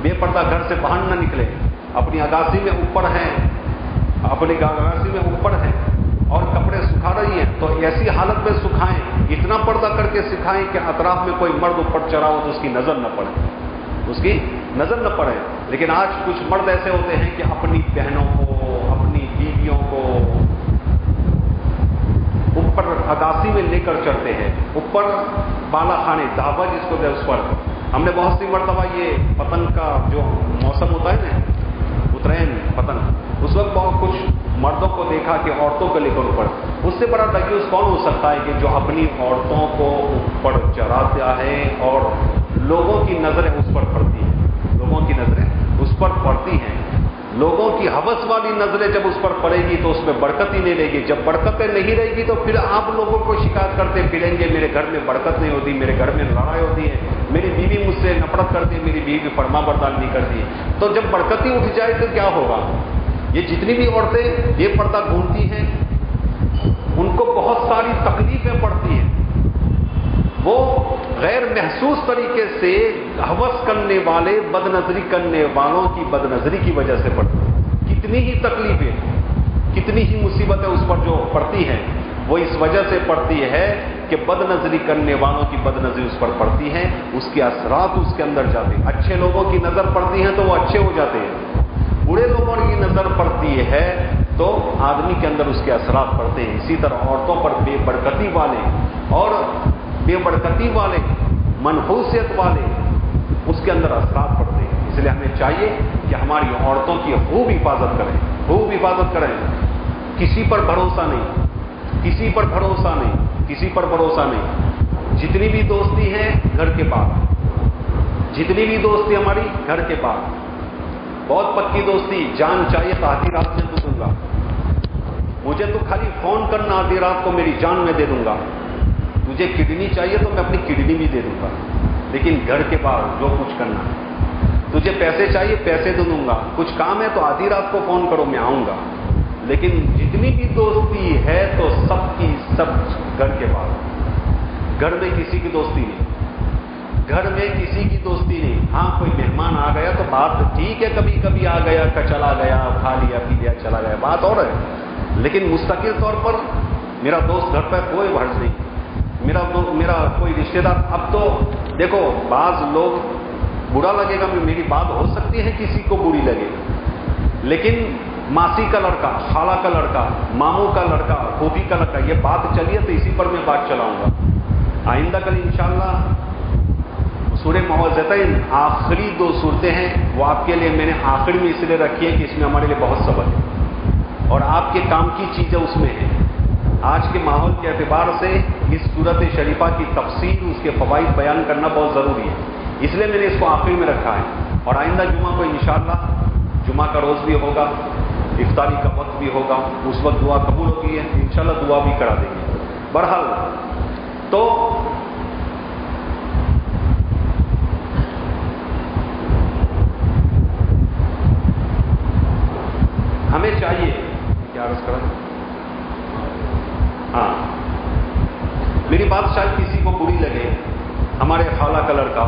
بے پردہ گھر سے باہر نہ نکلے۔ اپنی اگاسی میں اوپر ہیں۔ اپنی اگاسی میں اوپر ہیں۔ اور کپڑے سکھا رہی ہیں۔ تو ایسی حالت میں سکھائیں۔ اتنا پردہ کر کے سکھائیں کہ اطراف میں کوئی مرد اوپر چڑھا ہو تو اس کی نظر نہ پڑے۔ اس کی نظر نہ پڑے۔ لیکن آج کچھ مرد ایسے ہوتے ہیں کہ اپنی بہنوں کو، اپنی بیویوں کو اوپر اگاسی میں لے کر چڑھتے ہیں۔ اوپر بالا خانے دھابا جس کو دے اس پر۔ ہم نے بہت سی مرتبہ یہ پتنگ کا جو موسم ہوتا ہے نا، اترین پتنگ اس وقت بہت کچھ مردوں کو دیکھا کہ عورتوں کو لے کر اوپر۔ اس سے بڑا تجویز کون ہو سکتا ہے کہ جو اپنی عورتوں کو اوپر چڑھاتا ہے اور لوگوں کی نظریں اس پر پڑتی ہیں۔ لوگوں کی نظریں اس پر پڑتی ہیں۔ لوگوں کی حوث والی نظریں جب اس پر پڑے گی تو اس میں برکت ہی نہیں رہے گی۔ جب برکتیں نہیں رہے گی تو پھر آپ لوگوں کو شکایت کرتے پھریں گے، میرے گھر میں برکت نہیں ہوتی، میرے گھر میں لڑائی ہوتی ہے، میری بیوی مجھ سے نفرت کرتی ہے، میری بیوی فرما بردار نہیں کرتی تو جب برکت ہی اٹھ جائے تو کیا ہوگا؟ یہ جتنی بھی عورتیں یہ پردہ گھومتی ہیں، ان کو بہت ساری تکلیفیں پڑتی ہیں۔ وہ غیر محسوس طریقے سے حوث کرنے والے بد نظری کرنے والوں کی بد نظری کی وجہ سے پڑتی کتنی ہی تکلیفیں، کتنی ہی مصیبتیں اس پر جو پڑتی ہیں، وہ اس وجہ سے پڑتی ہے کہ بد نظری کرنے والوں کی بد نظری اس پر پڑتی ہے اس کے اثرات اس کے اندر جاتے ہیں۔ اچھے لوگوں کی نظر پڑتی ہیں تو وہ اچھے ہو جاتے ہیں۔ برے لوگوں کی نظر پڑتی ہے تو آدمی کے اندر اس کے اثرات پڑتے ہیں۔ اسی طرح عورتوں پر بے برکتی والے اور بے برکتی والے، منحوسیت والے اس کے اندر اثرات پڑتے ہیں۔ اس لیے ہمیں چاہیے کہ ہماری عورتوں کی خوب حفاظت کریں، خوب حفاظت کریں۔ کسی پر بھروسہ نہیں، کسی پر بھروسہ نہیں، کسی پر بھروسہ نہیں۔ جتنی بھی دوستی ہے گھر کے پاس جتنی بھی دوستی ہماری، گھر کے پاس بہت پکی دوستی، جان چاہیے تو آدھی رات میں دوں گا۔ مجھے تو خالی فون کرنا، آدھی رات کو میری جان میں دے دوں گا۔ تجھے کڈنی چاہیے تو میں اپنی کڈنی بھی دے دوں گا۔ لیکن گھر کے بعد جو کچھ کرنا ہے۔ تجھے پیسے چاہیے پیسے دے دوں گا۔ کچھ کام ہے تو آدھی رات کو فون کرو، میں آؤں گا۔ لیکن جتنی بھی دوستی ہے تو سب کی سب گھر کے بعد گھر میں کسی کی دوستی نہیں۔ گھر میں کسی کی دوستی نہیں۔ ہاں کوئی مہمان آ گیا تو بات ٹھیک ہے، کبھی کبھی آ گیا چلا گیا، کھا لیا، پی لیا، چلا گیا، بات اور ہے۔ لیکن مستقل طور پر میرا دوست گھر پہ کوئی بھرج نہیں۔ میرا میرا کوئی رشتہ دار اب تو دیکھو، بعض لوگ برا لگے گا میری بات ہو سکتی ہے، کسی کو بری لگے۔ لیکن ماسی کا لڑکا، خالہ کا لڑکا، ماموں کا لڑکا پھوپھی کا لڑکا، یہ بات چلیے تو اسی پر میں بات چلاؤں گا۔ آئندہ کل انشاءاللہ سورہ معوضتین آخری دو صورتیں ہیں۔ وہ آپ کے لیے میں نے آخری میں اس لیے رکھی ہے کہ اس میں ہمارے لیے بہت سبق ہے۔ اور آپ کے کام کی چیزیں اس میں ہیں۔ آج کے ماحول کے اعتبار سے اس صورت شریفہ کی تفصیل اس کے فوائد بیان کرنا بہت ضروری ہے۔ اس لیے میں نے اس کو آخری میں رکھا ہے۔ اور آئندہ جمعہ کو انشاءاللہ جمعہ کا روز بھی ہوگا، افطاری کا وقت بھی ہوگا، اس وقت دعا قبول ہوگی ہے، انشاءاللہ دعا بھی کرا دیں گے۔ بہرحال، تو ہمیں چاہیے، کیا عرض کریں ہاں۔ میری بات شاید کسی کو بری لگے۔ ہمارے خالہ کا لڑکا،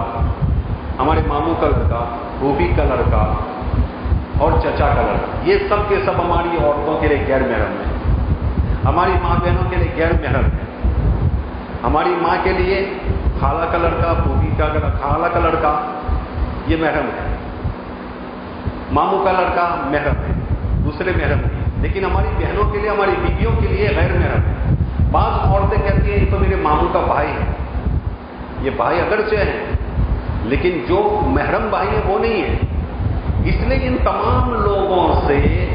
ہمارے ماموں کا لڑکا بوبی کا لڑکا اور چچا کا لڑکا۔ یہ سب کے سب ہماری عورتوں کے لیے غیر محرم ہے ہماری ماں بہنوں کے لیے غیر محرم ہے ہماری ماں کے لیے خالہ کا لڑکا بوبی کا خالہ کا لڑکا، یہ محرم ہے۔ ماموں کا لڑکا محرم ہے، دوسرے محرم ہے لیکن ہماری بہنوں کے لیے، ہماری بیویوں کے لیے غیر محرم ہے۔ بعض عورتیں کہتی ہیں، یہ تو میرے ماموں کا بھائی ہے۔ یہ بھائی اگرچہ ہے لیکن جو محرم بھائی ہے وہ نہیں ہے اس لیے ان تمام لوگوں سے،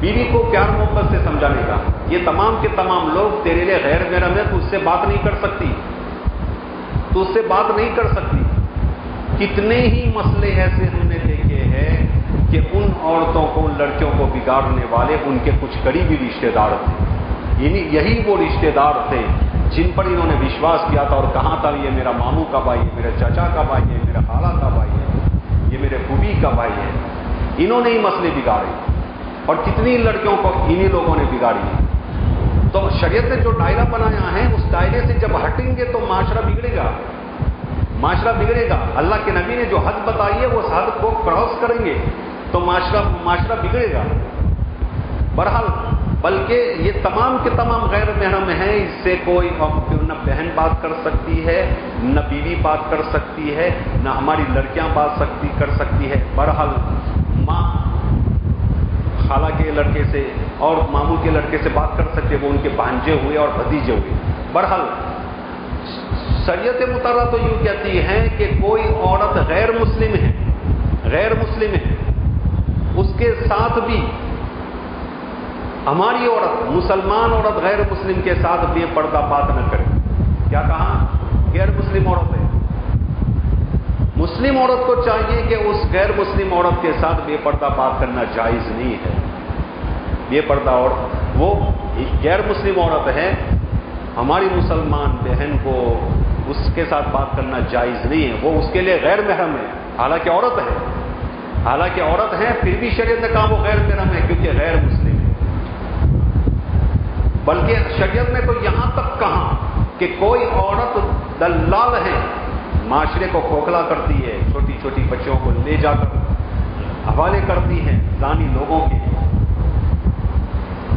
بیوی کو پیار محبت سے سمجھانے کا۔ یہ تمام کے تمام لوگ تیرے لیے غیر محرم ہے تو اس سے بات نہیں کر سکتی۔ تو اس سے بات نہیں کر سکتی۔ کتنے ہی مسئلے ایسے ہم نے دیکھے ہیں کہ ان عورتوں کو، لڑکیوں کو بگاڑنے والے، ان کے کچھ قریبی رشتے دار تھے یعنی یہی وہ رشتے دار تھے جن پر انہوں نے وشواس کیا تھا اور کہاں تھا یہ میرا ماموں کا بھائی ہے، میرے چچا کا بھائی ہے میرا خالہ کا بھائی ہے، یہ میرے پھوبی کا بھائی ہے۔ انہوں نے ہی مسئلے بگاڑے اور کتنی لڑکیوں کو انہی لوگوں نے بگاڑی۔ تو شریعت نے جو دائرہ بنایا ہے، اس دائرے سے جب ہٹیں گے تو معاشرہ بگڑے گا۔ معاشرہ بگڑے گا۔ اللہ کے نبی نے جو حد بتائی ہے وہ حد کو کراس کریں گے تو معاشرہ معاشرہ بگڑے گا۔ بہرحال بلکہ یہ تمام کے تمام غیر محرم ہیں، اس سے کوئی نہ بہن بات کر سکتی ہے، نہ بیوی بات کر سکتی ہے، نہ ہماری لڑکیاں بات سکتی کر سکتی ہے۔ بہرحال، ماں خالہ کے لڑکے سے اور ماموں کے لڑکے سے بات کر سکتے، وہ ان کے بانجے ہوئے اور بھتیجے ہوئے۔ بہرحال، شریعت مطالعہ تو یوں کہتی ہے کہ کوئی عورت غیر مسلم ہے، غیر مسلم ہے، اس کے ساتھ بھی ہماری عورت، مسلمان عورت غیر مسلم کے ساتھ بے پردہ بات نہ کرے۔ کیا کہا؟ غیر مسلم عورت ہے۔ مسلم عورت کو چاہیے کہ اس غیر مسلم عورت کے ساتھ بے پردہ بات کرنا جائز نہیں ہے۔ بے پردہ عورت، وہ غیر مسلم عورت ہے۔ ہماری مسلمان بہن کو اس کے ساتھ بات کرنا جائز نہیں ہے۔ وہ اس کے لیے غیر محرم ہے۔ حالانکہ عورت ہے۔ حالانکہ عورت ہے، پھر بھی شریعت نے کہا وہ غیر محرم ہے، کیونکہ غیر مسلم بلکہ شریعت نے تو یہاں تک کہا کہ کوئی عورت دلال ہے، معاشرے کو کھوکھلا کرتی ہے، چھوٹی چھوٹی بچوں کو لے جا کر حوالے کرتی ہے زانی لوگوں کے۔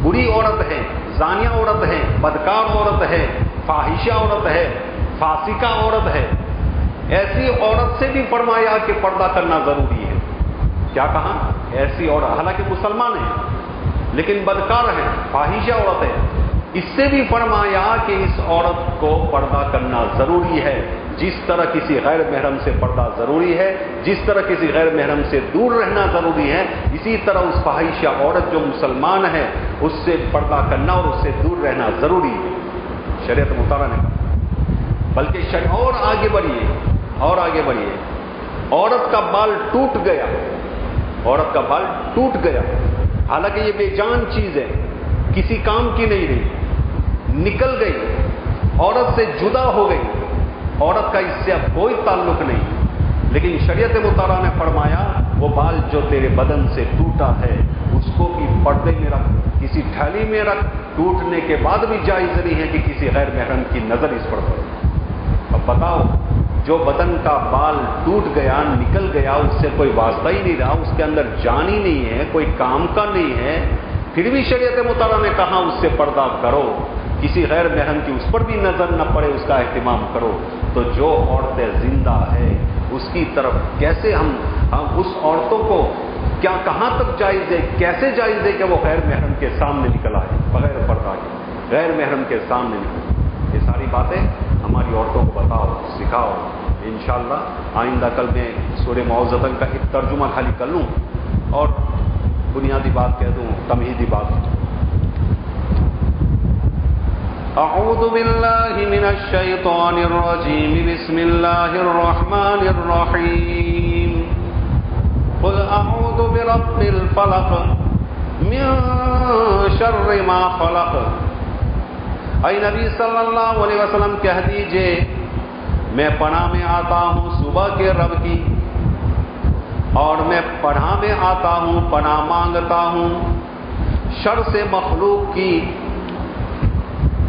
بری عورت ہے، زانیہ عورت ہے، بدکار عورت ہے، فاحشہ عورت ہے، فاسقہ عورت ہے۔ ایسی عورت سے بھی فرمایا کہ پردہ کرنا ضروری ہے۔ کیا کہا؟ ایسی عورت حالانکہ مسلمان ہے لیکن بدکار ہے فاحشہ عورت ہے۔ اس سے بھی فرمایا کہ اس عورت کو پردہ کرنا ضروری ہے۔ جس طرح کسی غیر محرم سے پردہ ضروری ہے، جس طرح کسی غیر محرم سے دور رہنا ضروری ہے، اسی طرح اس فاحشہ عورت جو مسلمان ہے، اس سے پردہ کرنا اور اس سے دور رہنا ضروری ہے۔ شریعت مطالعہ نے بلکہ شر... اور آگے بڑھیے، اور آگے بڑھیے۔ عورت کا بال ٹوٹ گیا۔ عورت کا بال ٹوٹ گیا۔ حالانکہ یہ بے جان چیز ہے۔ کسی کام کی نہیں رہی۔ نکل گئی، عورت سے جدا ہو گئی۔ عورت کا اس سے اب کوئی تعلق نہیں۔ لیکن شریعت مطالعہ نے فرمایا، وہ بال جو تیرے بدن سے ٹوٹا ہے، اس کو بھی پردے میں رکھ، کسی تھیلی میں رکھ۔ ٹوٹنے کے بعد بھی جائز نہیں ہے کہ کسی غیر محرم کی نظر اس پر پڑے۔ اب بتاؤ، جو بدن کا بال ٹوٹ گیا، نکل گیا، اس سے کوئی واسطہ ہی نہیں رہا، اس کے اندر جان ہی نہیں ہے، کوئی کام کا نہیں ہے، پھر بھی شریعت مطالعہ نے کہا، اس سے پردہ کرو۔ کسی غیر محرم کی اس پر بھی نظر نہ پڑے، اس کا اہتمام کرو۔ تو جو عورتیں زندہ ہے اس کی طرف کیسے ہم ہم اس عورتوں کو کیا کہاں تک جائز دے کیسے جائز دے کہ وہ غیر محرم کے سامنے نکل آئے؟ بغیر پردہ کے غیر محرم کے سامنے نکل یہ ساری باتیں ہماری عورتوں کو بتاؤ، سکھاؤ۔ انشاءاللہ آئندہ کل میں سورہ معوزتن کا ایک ترجمہ خالی کر لوں اور بنیادی بات کہہ دوں، تمہیدی بات۔ اعوذ باللہ من الشیطان الرجیم بسم اللہ الرحمن الرحیم قل اعوذ برب الفلق من شر ما خلق. اے نبی صلی اللہ علیہ وسلم کہہ دیجیے، میں پناہ میں آتا ہوں صبح کے رب کی اور میں پناہ میں آتا ہوں، پناہ مانگتا ہوں شر سے مخلوق کی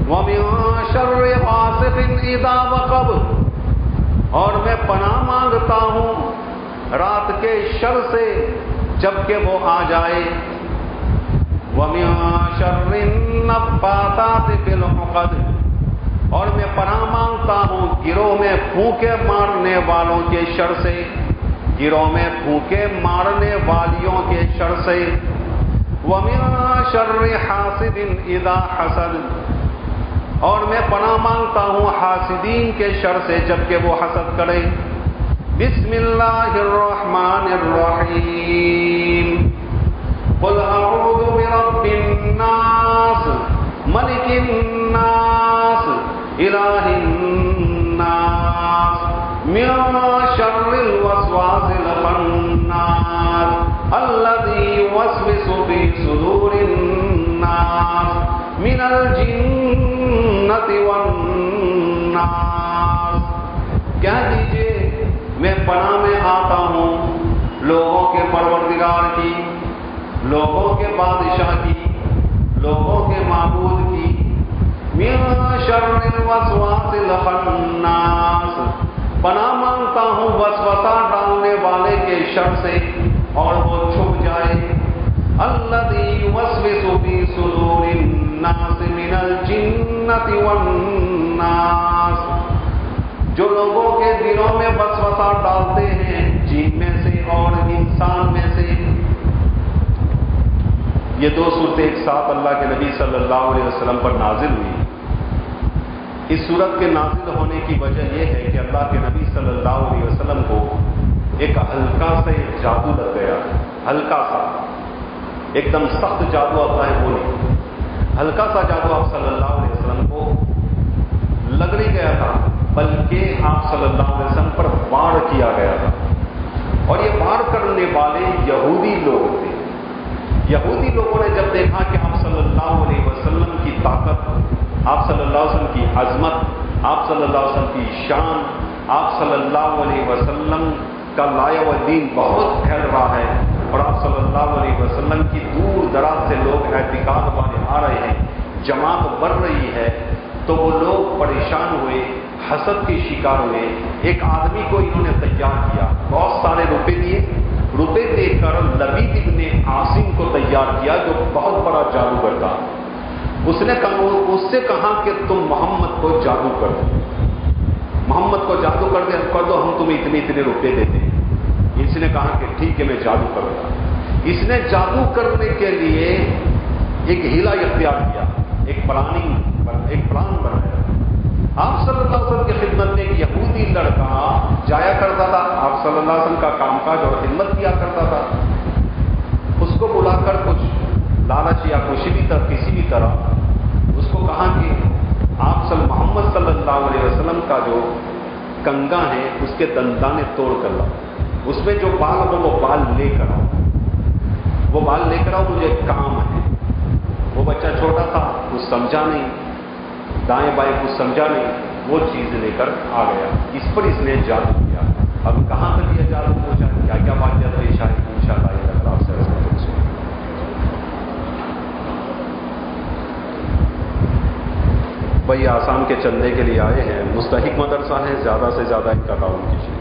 وَمِن شَرِّ غَاسِقٍ إِذَا وَقَبْ۔ اور میں پناہ مانگتا ہوں رات کے شر سے جبکہ وہ آ جائے۔ وَمِن شَرِّ النَّفَّاثَاتِ فِي الْعُقَدِ۔ اور میں پناہ مانگتا ہوں گروہ میں پھونکے مارنے والوں کے شر سے۔ گروہ میں پھونکے مارنے والیوں کے شر سے۔ وَمِن شَرِّ حَاسِدٍ إِذَا حَسَدٍ۔ اور میں پناہ مانگتا ہوں حاسدین کے شر سے، جبکہ وہ حسد کرے۔ بسم اللہ الرحمن الرحیم۔ قل اعوذ برب الناس، ملک الناس، الہ الناس، من شر الوسواس الخناس، الذي يوسوس في صدور الناس، من الجن الجنة والناس کہہ دیجیے، میں پناہ میں آتا ہوں لوگوں کے پروردگار کی، لوگوں کے بادشاہ کی، لوگوں کے معبود کی۔ من شر الوسواس الخناس۔ پناہ مانگتا ہوں وسوسہ ڈالنے والے کے شر سے اور وہ چھپ جائے۔ الذي يوسوس في صدور الناس من الجن۔ الجنة والناس جو لوگوں کے دلوں میں وسوسہ ڈالتے ہیں، جن میں سے اور انسان میں سے۔ یہ دو صورتیں ایک ساتھ اللہ کے نبی صلی اللہ علیہ وسلم پر نازل ہوئی۔ اس صورت کے نازل ہونے کی وجہ یہ ہے کہ اللہ کے نبی صلی اللہ علیہ وسلم کو ایک ہلکا سا ایک جادو لگ گیا۔ ہلکا سا۔ ایک دم سخت جادو آتا ہے وہ نہیں۔ ہلکا سا جادو آپ صلی اللہ علیہ لگ نہیں گیا تھا، بلکہ آپ صلی اللہ علیہ وسلم پر وار کیا گیا تھا۔ اور یہ وار کرنے والے یہودی لوگ تھے۔ یہودی لوگوں نے جب دیکھا کہ آپ صلی اللہ علیہ وسلم کی طاقت، آپ صلی اللہ علیہ وسلم کی عظمت، آپ صلی اللہ علیہ وسلم کی شان، آپ صلی اللہ علیہ وسلم کا لایا و دین بہت پھیل رہا ہے۔ اور آپ صلی اللہ علیہ وسلم کی دور دراز سے لوگ احتکاب والے آ رہے ہیں، جماعت بڑھ رہی ہے۔ تو وہ لوگ پریشان ہوئے، حسد کے شکار ہوئے۔ ایک آدمی کو انہوں نے تیار کیا، بہت سارے روپے دیے۔ روپے دے کر لبید ابن عاصم کو تیار کیا، جو بہت بڑا جادوگر تھا۔ اس نے کہا اس سے کہا کہ تم محمد کو جادو کر دو؟ محمد کو جادو کر دے، کر دو، ہم تمہیں اتنے اتنے روپے دیتے ہیں اس نے کہا کہ ٹھیک ہے، میں جادو کروں گا اس نے جادو کرنے کے لیے ایک ہیلا اختیار کیا، ایک پلاننگ ایک پلان بنایا۔ آپ صلی اللہ علیہ وسلم کی خدمت میں ایک یہودی لڑکا جایا کرتا تھا۔ آپ صلی اللہ علیہ وسلم کا کام کاج اور خدمت کیا کرتا تھا۔ اس کو بلا کر کچھ لالچ یا کسی بھی طرح کسی بھی طرح اس کو کہا کہ آپ صلی محمد صلی اللہ علیہ وسلم کا جو کنگا ہے، اس کے دندانے توڑ کر لاؤ۔ اس میں جو بال ہو وہ بال لے کر آؤ۔ وہ بال لے کر آؤ، مجھے کام ہے۔ وہ بچہ چھوٹا تھا، کچھ سمجھا نہیں۔ دائیں بائیں کچھ سمجھا نہیں، وہ چیز لے کر آ گیا۔ اس پر اس نے جادو کیا اب کہاں تک یہ جادو پہنچا کیا کیا واقعہ پیش آئے ان شاء اللہ یہ آپ سے بھائی، آسام کے چندے کے لیے آئے ہیں۔ مستحق مدرسہ ہے، زیادہ سے زیادہ ان کا تعاون کیجیے۔